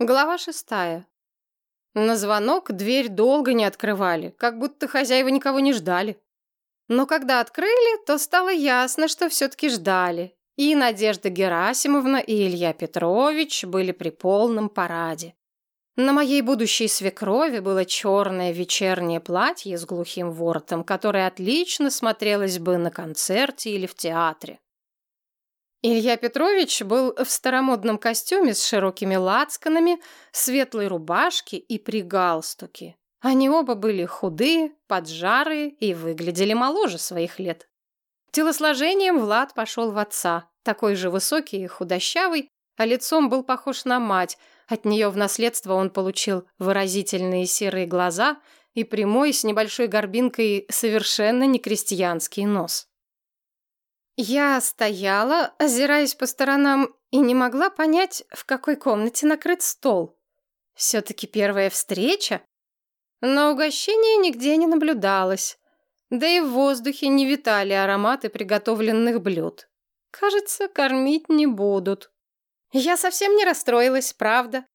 Глава шестая. На звонок дверь долго не открывали, как будто хозяева никого не ждали. Но когда открыли, то стало ясно, что все-таки ждали. И Надежда Герасимовна, и Илья Петрович были при полном параде. На моей будущей свекрови было черное вечернее платье с глухим воротом, которое отлично смотрелось бы на концерте или в театре. Илья Петрович был в старомодном костюме с широкими лацканами, светлой рубашке и при галстуке. Они оба были худые, поджарые и выглядели моложе своих лет. Телосложением Влад пошел в отца, такой же высокий и худощавый, а лицом был похож на мать. От нее в наследство он получил выразительные серые глаза и прямой с небольшой горбинкой совершенно не крестьянский нос. Я стояла, озираясь по сторонам, и не могла понять, в какой комнате накрыт стол. Все-таки первая встреча. Но угощения нигде не наблюдалось. Да и в воздухе не витали ароматы приготовленных блюд. Кажется, кормить не будут. Я совсем не расстроилась, правда.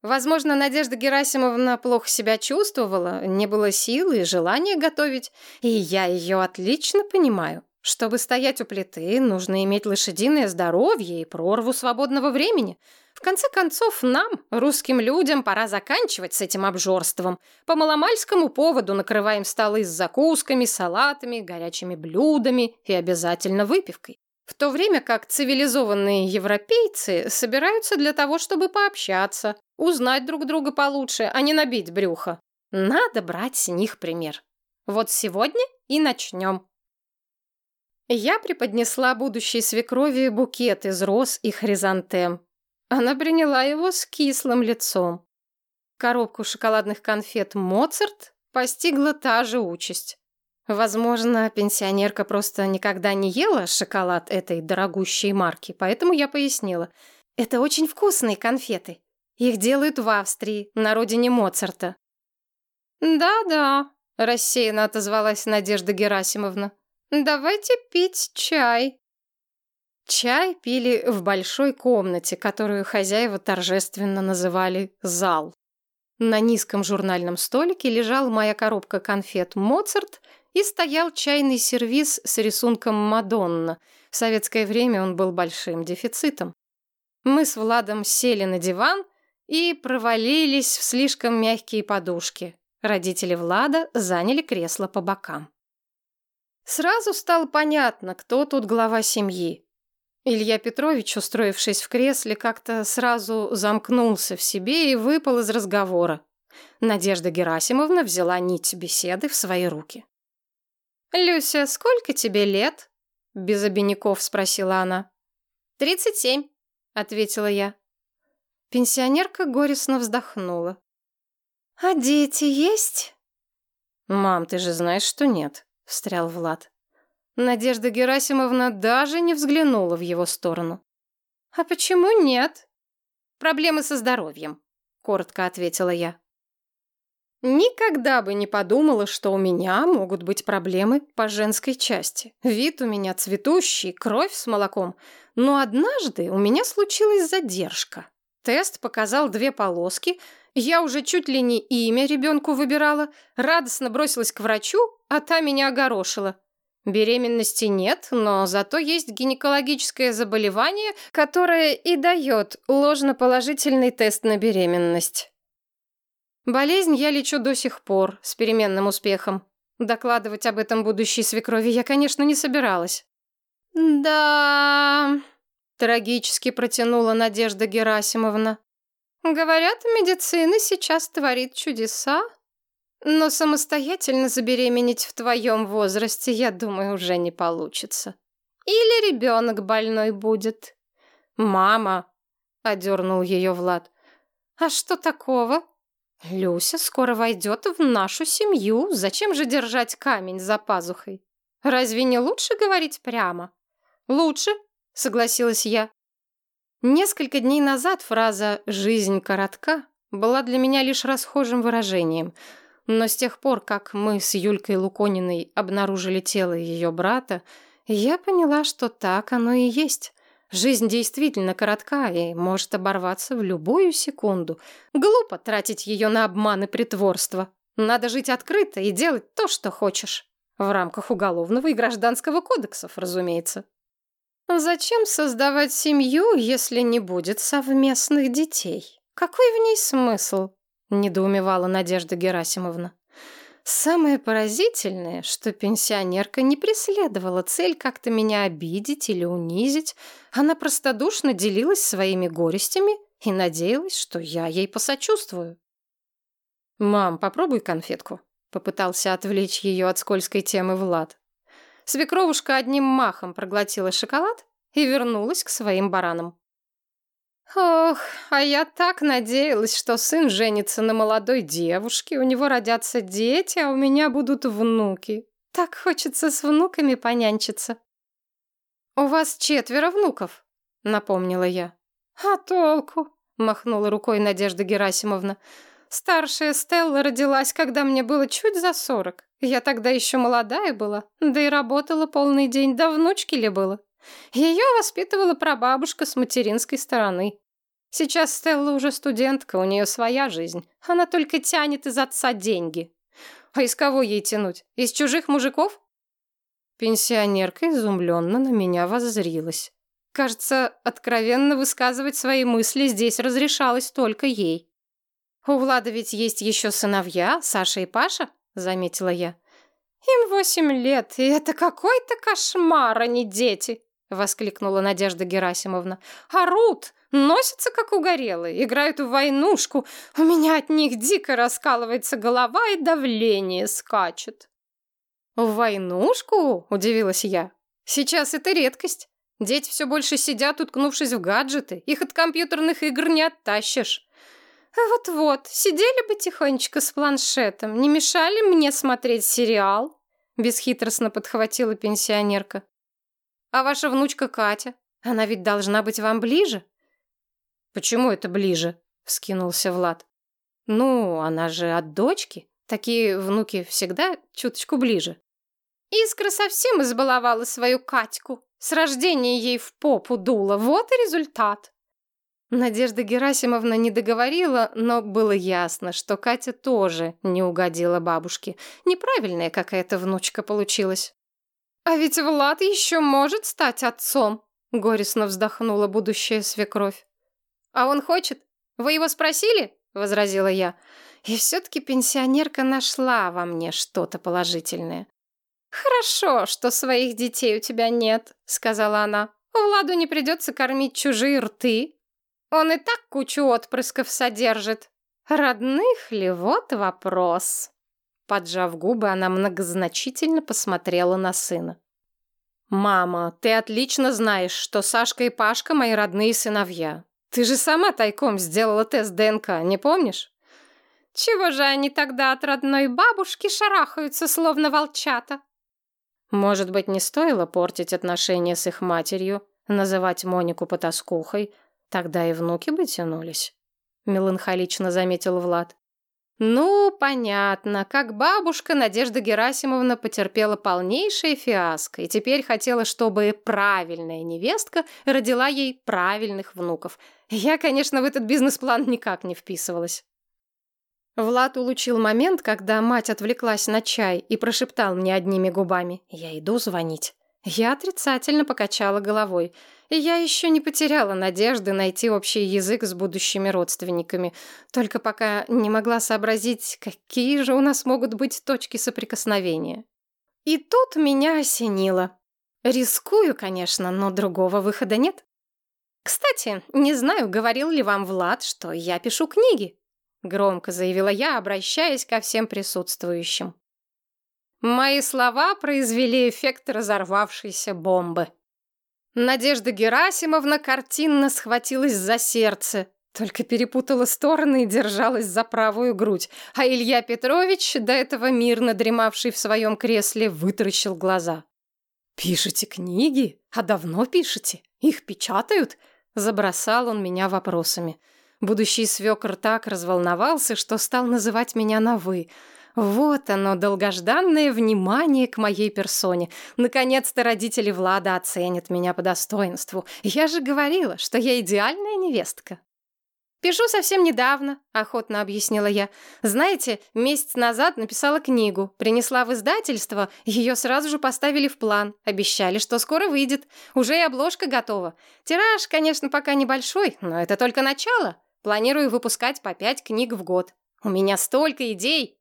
Возможно, Надежда Герасимовна плохо себя чувствовала, не было силы и желания готовить, и я ее отлично понимаю. Чтобы стоять у плиты, нужно иметь лошадиное здоровье и прорву свободного времени. В конце концов, нам, русским людям, пора заканчивать с этим обжорством. По маломальскому поводу накрываем столы с закусками, салатами, горячими блюдами и обязательно выпивкой. В то время как цивилизованные европейцы собираются для того, чтобы пообщаться, узнать друг друга получше, а не набить брюхо. Надо брать с них пример. Вот сегодня и начнем. Я преподнесла будущей свекрови букет из роз и хризантем. Она приняла его с кислым лицом. Коробку шоколадных конфет «Моцарт» постигла та же участь. Возможно, пенсионерка просто никогда не ела шоколад этой дорогущей марки, поэтому я пояснила. Это очень вкусные конфеты. Их делают в Австрии, на родине Моцарта. «Да-да», — рассеянно отозвалась Надежда Герасимовна. Давайте пить чай. Чай пили в большой комнате, которую хозяева торжественно называли «зал». На низком журнальном столике лежала моя коробка конфет «Моцарт» и стоял чайный сервиз с рисунком «Мадонна». В советское время он был большим дефицитом. Мы с Владом сели на диван и провалились в слишком мягкие подушки. Родители Влада заняли кресло по бокам. Сразу стало понятно, кто тут глава семьи. Илья Петрович, устроившись в кресле, как-то сразу замкнулся в себе и выпал из разговора. Надежда Герасимовна взяла нить беседы в свои руки. «Люся, сколько тебе лет?» — без обиняков спросила она. «Тридцать семь», — ответила я. Пенсионерка горестно вздохнула. «А дети есть?» «Мам, ты же знаешь, что нет», — встрял Влад. Надежда Герасимовна даже не взглянула в его сторону. «А почему нет?» «Проблемы со здоровьем», — коротко ответила я. Никогда бы не подумала, что у меня могут быть проблемы по женской части. Вид у меня цветущий, кровь с молоком. Но однажды у меня случилась задержка. Тест показал две полоски. Я уже чуть ли не имя ребенку выбирала. Радостно бросилась к врачу, а та меня огорошила. Беременности нет, но зато есть гинекологическое заболевание, которое и дает ложноположительный тест на беременность. Болезнь я лечу до сих пор, с переменным успехом. Докладывать об этом будущей свекрови я, конечно, не собиралась. «Да...» — трагически протянула Надежда Герасимовна. «Говорят, медицина сейчас творит чудеса. Но самостоятельно забеременеть в твоем возрасте, я думаю, уже не получится. Или ребенок больной будет. Мама, одернул ее Влад. А что такого? Люся скоро войдет в нашу семью. Зачем же держать камень за пазухой? Разве не лучше говорить прямо? Лучше, согласилась я. Несколько дней назад фраза «жизнь коротка» была для меня лишь расхожим выражением – но с тех пор, как мы с Юлькой Лукониной обнаружили тело ее брата, я поняла, что так оно и есть. Жизнь действительно коротка и может оборваться в любую секунду. Глупо тратить ее на обман и притворство. Надо жить открыто и делать то, что хочешь. В рамках уголовного и гражданского кодексов, разумеется. Зачем создавать семью, если не будет совместных детей? Какой в ней смысл? Недоумевала Надежда Герасимовна. Самое поразительное, что пенсионерка не преследовала цель как-то меня обидеть или унизить. Она простодушно делилась своими горестями и надеялась, что я ей посочувствую. «Мам, попробуй конфетку», — попытался отвлечь ее от скользкой темы Влад. Свекровушка одним махом проглотила шоколад и вернулась к своим баранам. Ох, а я так надеялась, что сын женится на молодой девушке, у него родятся дети, а у меня будут внуки. Так хочется с внуками понянчиться. У вас четверо внуков, напомнила я. А толку? махнула рукой Надежда Герасимовна. Старшая Стелла родилась, когда мне было чуть за сорок. Я тогда еще молодая была, да и работала полный день, да внучки ли было. Ее воспитывала прабабушка с материнской стороны. Сейчас Стелла уже студентка, у нее своя жизнь. Она только тянет из отца деньги. А из кого ей тянуть? Из чужих мужиков? Пенсионерка изумленно на меня воззрилась. Кажется, откровенно высказывать свои мысли здесь разрешалось только ей. «У Влада ведь есть еще сыновья, Саша и Паша», — заметила я. «Им восемь лет, и это какой-то кошмар, а не дети!» — воскликнула Надежда Герасимовна. «Орут! Носятся, как угорелые, играют в войнушку. У меня от них дико раскалывается голова и давление скачет». «В войнушку?» — удивилась я. «Сейчас это редкость. Дети все больше сидят, уткнувшись в гаджеты. Их от компьютерных игр не оттащишь». «Вот-вот, сидели бы тихонечко с планшетом, не мешали мне смотреть сериал?» Бесхитростно подхватила пенсионерка. А ваша внучка Катя? Она ведь должна быть вам ближе?» «Почему это ближе?» — вскинулся Влад. «Ну, она же от дочки. Такие внуки всегда чуточку ближе». Искра совсем избаловала свою Катьку. С рождения ей в попу дуло. Вот и результат. Надежда Герасимовна не договорила, но было ясно, что Катя тоже не угодила бабушке. Неправильная какая-то внучка получилась. «А ведь Влад еще может стать отцом», — горестно вздохнула будущая свекровь. «А он хочет? Вы его спросили?» — возразила я. И все-таки пенсионерка нашла во мне что-то положительное. «Хорошо, что своих детей у тебя нет», — сказала она. «Владу не придется кормить чужие рты. Он и так кучу отпрысков содержит. Родных ли, вот вопрос». Поджав губы, она многозначительно посмотрела на сына. «Мама, ты отлично знаешь, что Сашка и Пашка мои родные сыновья. Ты же сама тайком сделала тест ДНК, не помнишь?» «Чего же они тогда от родной бабушки шарахаются, словно волчата?» Может быть, не стоило портить отношения с их матерью, называть Монику потаскухой, тогда и внуки бы тянулись, меланхолично заметил Влад. Ну, понятно, как бабушка Надежда Герасимовна потерпела полнейшее фиаско и теперь хотела, чтобы правильная невестка родила ей правильных внуков. Я, конечно, в этот бизнес-план никак не вписывалась. Влад улучил момент, когда мать отвлеклась на чай и прошептал мне одними губами «Я иду звонить». Я отрицательно покачала головой. Я еще не потеряла надежды найти общий язык с будущими родственниками, только пока не могла сообразить, какие же у нас могут быть точки соприкосновения. И тут меня осенило. Рискую, конечно, но другого выхода нет. Кстати, не знаю, говорил ли вам Влад, что я пишу книги. Громко заявила я, обращаясь ко всем присутствующим. Мои слова произвели эффект разорвавшейся бомбы. Надежда Герасимовна картинно схватилась за сердце, только перепутала стороны и держалась за правую грудь, а Илья Петрович, до этого мирно дремавший в своем кресле, вытаращил глаза. «Пишете книги? А давно пишете? Их печатают?» Забросал он меня вопросами. Будущий свекр так разволновался, что стал называть меня на «вы». Вот оно, долгожданное внимание к моей персоне. Наконец-то родители Влада оценят меня по достоинству. Я же говорила, что я идеальная невестка. «Пишу совсем недавно», — охотно объяснила я. «Знаете, месяц назад написала книгу, принесла в издательство, ее сразу же поставили в план, обещали, что скоро выйдет. Уже и обложка готова. Тираж, конечно, пока небольшой, но это только начало. Планирую выпускать по пять книг в год. У меня столько идей!»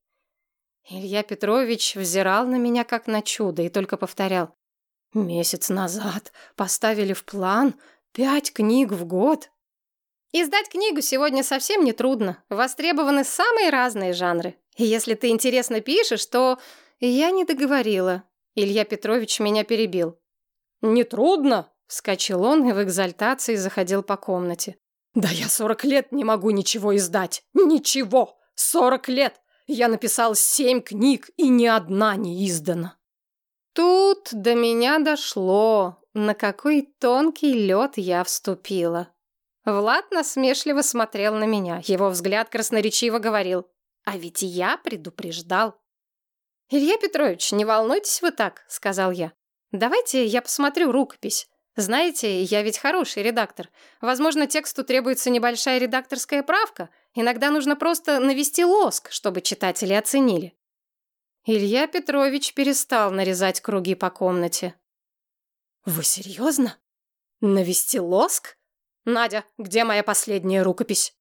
Илья Петрович взирал на меня как на чудо и только повторял. «Месяц назад поставили в план пять книг в год». Издать книгу сегодня совсем не трудно. Востребованы самые разные жанры. И если ты интересно пишешь, то... Я не договорила. Илья Петрович меня перебил. «Не трудно?» — вскочил он и в экзальтации заходил по комнате. «Да я сорок лет не могу ничего издать! Ничего! Сорок лет! Я написал семь книг, и ни одна не издана!» Тут до меня дошло, на какой тонкий лед я вступила. Влад насмешливо смотрел на меня. Его взгляд красноречиво говорил. «А ведь я предупреждал». «Илья Петрович, не волнуйтесь вы так», — сказал я. «Давайте я посмотрю рукопись. Знаете, я ведь хороший редактор. Возможно, тексту требуется небольшая редакторская правка. Иногда нужно просто навести лоск, чтобы читатели оценили». Илья Петрович перестал нарезать круги по комнате. «Вы серьезно? Навести лоск?» «Надя, где моя последняя рукопись?»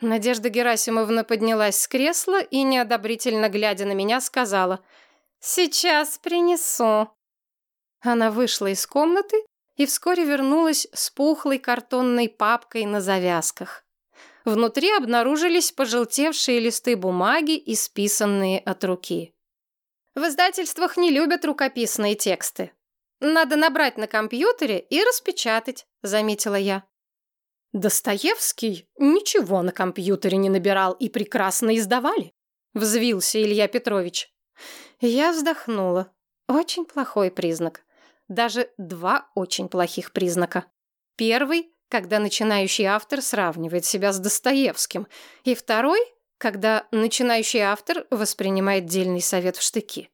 Надежда Герасимовна поднялась с кресла и, неодобрительно глядя на меня, сказала «Сейчас принесу». Она вышла из комнаты и вскоре вернулась с пухлой картонной папкой на завязках. Внутри обнаружились пожелтевшие листы бумаги, исписанные от руки. В издательствах не любят рукописные тексты. Надо набрать на компьютере и распечатать, заметила я. Достоевский ничего на компьютере не набирал и прекрасно издавали. Взвился Илья Петрович. Я вздохнула. Очень плохой признак. Даже два очень плохих признака. Первый, когда начинающий автор сравнивает себя с Достоевским. И второй, когда начинающий автор воспринимает дельный совет в штыки.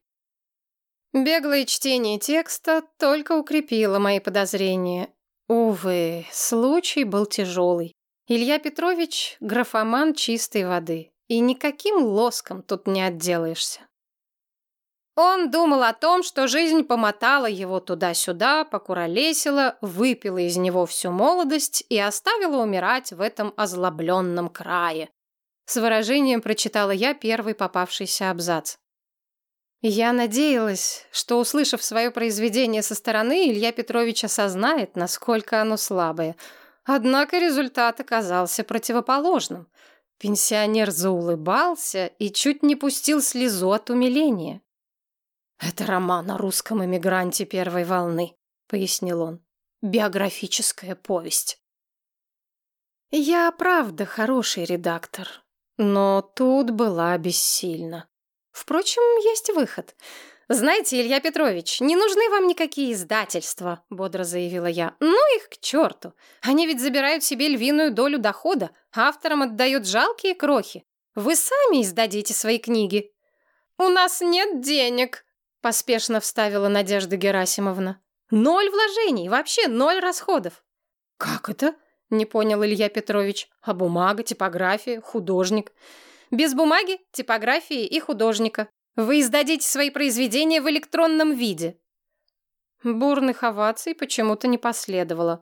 Беглое чтение текста только укрепило мои подозрения, Увы, случай был тяжелый. Илья Петрович — графоман чистой воды, и никаким лоском тут не отделаешься. Он думал о том, что жизнь помотала его туда-сюда, покуролесила, выпила из него всю молодость и оставила умирать в этом озлобленном крае. С выражением прочитала я первый попавшийся абзац. Я надеялась, что, услышав свое произведение со стороны, Илья Петрович осознает, насколько оно слабое. Однако результат оказался противоположным. Пенсионер заулыбался и чуть не пустил слезу от умиления. «Это роман о русском эмигранте первой волны», — пояснил он. «Биографическая повесть». Я, правда, хороший редактор, но тут была бессильна. Впрочем, есть выход. «Знаете, Илья Петрович, не нужны вам никакие издательства», — бодро заявила я. «Ну их к черту. Они ведь забирают себе львиную долю дохода, авторам отдают жалкие крохи. Вы сами издадите свои книги». «У нас нет денег», — поспешно вставила Надежда Герасимовна. «Ноль вложений, вообще ноль расходов». «Как это?» — не понял Илья Петрович. «А бумага, типография, художник?» Без бумаги, типографии и художника. Вы издадите свои произведения в электронном виде. Бурных оваций почему-то не последовало.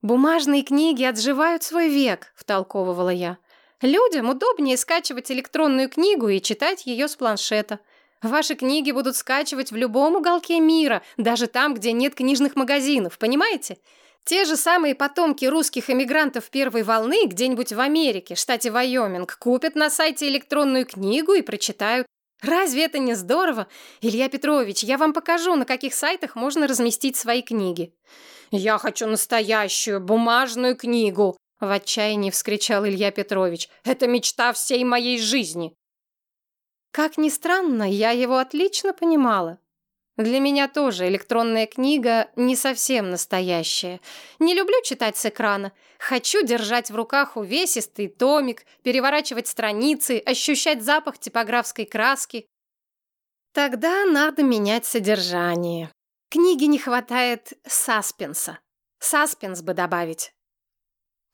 «Бумажные книги отживают свой век», — втолковывала я. «Людям удобнее скачивать электронную книгу и читать ее с планшета. Ваши книги будут скачивать в любом уголке мира, даже там, где нет книжных магазинов, понимаете? Те же самые потомки русских эмигрантов первой волны где-нибудь в Америке, штате Вайоминг, купят на сайте электронную книгу и прочитают. Разве это не здорово? Илья Петрович, я вам покажу, на каких сайтах можно разместить свои книги. Я хочу настоящую бумажную книгу, в отчаянии вскричал Илья Петрович. Это мечта всей моей жизни. Как ни странно, я его отлично понимала. Для меня тоже электронная книга не совсем настоящая. Не люблю читать с экрана. Хочу держать в руках увесистый томик, переворачивать страницы, ощущать запах типографской краски. Тогда надо менять содержание. Книге не хватает саспенса. Саспенс бы добавить.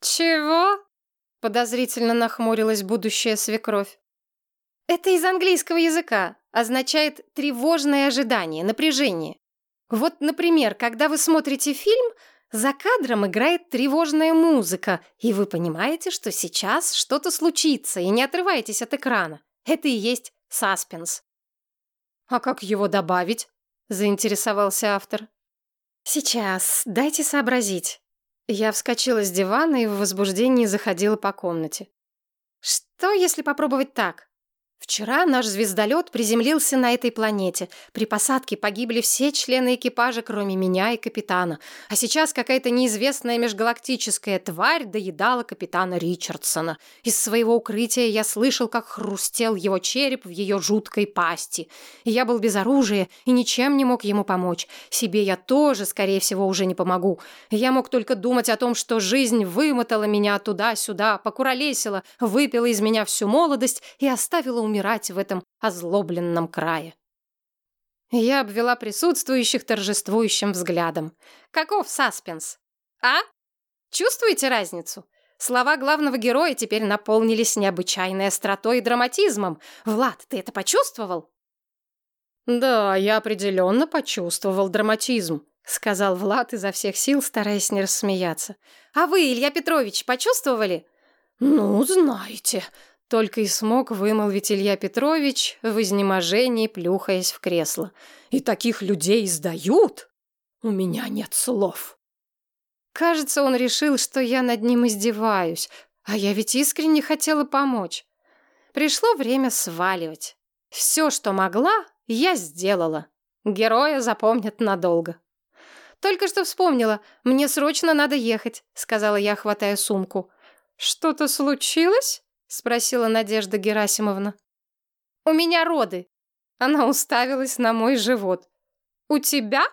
«Чего?» — подозрительно нахмурилась будущая свекровь. «Это из английского языка. Означает тревожное ожидание, напряжение. Вот, например, когда вы смотрите фильм, за кадром играет тревожная музыка, и вы понимаете, что сейчас что-то случится, и не отрываетесь от экрана. Это и есть саспенс. «А как его добавить?» — заинтересовался автор. «Сейчас, дайте сообразить». Я вскочила с дивана и в возбуждении заходила по комнате. «Что, если попробовать так? Вчера наш звездолет приземлился на этой планете. При посадке погибли все члены экипажа, кроме меня и капитана. А сейчас какая-то неизвестная межгалактическая тварь доедала капитана Ричардсона. Из своего укрытия я слышал, как хрустел его череп в ее жуткой пасти. И я был без оружия и ничем не мог ему помочь. Себе я тоже, скорее всего, уже не помогу. Я мог только думать о том, что жизнь вымотала меня туда-сюда, покуролесила, выпила из меня всю молодость и оставила у умирать в этом озлобленном крае. Я обвела присутствующих торжествующим взглядом. Каков саспенс? А? Чувствуете разницу? Слова главного героя теперь наполнились необычайной остротой и драматизмом. Влад, ты это почувствовал? Да, я определенно почувствовал драматизм, сказал Влад изо всех сил, стараясь не рассмеяться. А вы, Илья Петрович, почувствовали? Ну, знаете, только и смог вымолвить Илья Петрович в изнеможении, плюхаясь в кресло. «И таких людей сдают? У меня нет слов!» Кажется, он решил, что я над ним издеваюсь, а я ведь искренне хотела помочь. Пришло время сваливать. Все, что могла, я сделала. Героя запомнят надолго. «Только что вспомнила. Мне срочно надо ехать», — сказала я, хватая сумку. «Что-то случилось?» Спросила Надежда Герасимовна. У меня роды. Она уставилась на мой живот. У тебя?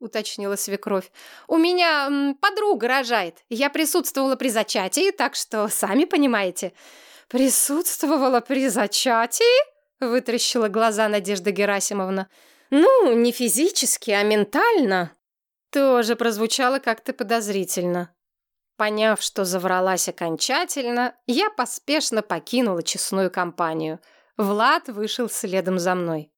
уточнила свекровь. У меня подруга рожает. Я присутствовала при зачатии, так что сами понимаете. Присутствовала при зачатии? вытрящила глаза Надежда Герасимовна. Ну, не физически, а ментально. Тоже прозвучало как-то подозрительно. Поняв, что завралась окончательно, я поспешно покинула честную компанию. Влад вышел следом за мной.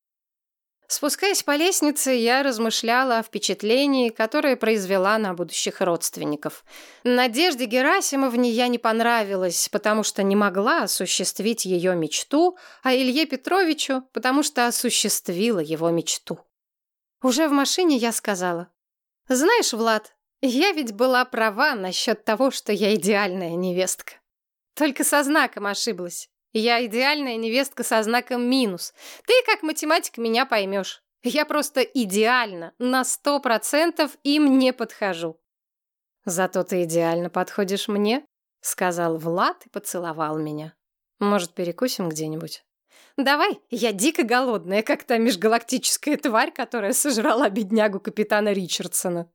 Спускаясь по лестнице, я размышляла о впечатлении, которое произвела на будущих родственников. Надежде Герасимовне я не понравилась, потому что не могла осуществить ее мечту, а Илье Петровичу, потому что осуществила его мечту. Уже в машине я сказала, «Знаешь, Влад, я ведь была права насчет того, что я идеальная невестка. Только со знаком ошиблась. Я идеальная невестка со знаком минус. Ты, как математик, меня поймешь. Я просто идеально, на сто процентов им не подхожу. Зато ты идеально подходишь мне, сказал Влад и поцеловал меня. Может, перекусим где-нибудь? Давай, я дико голодная, как та межгалактическая тварь, которая сожрала беднягу капитана Ричардсона.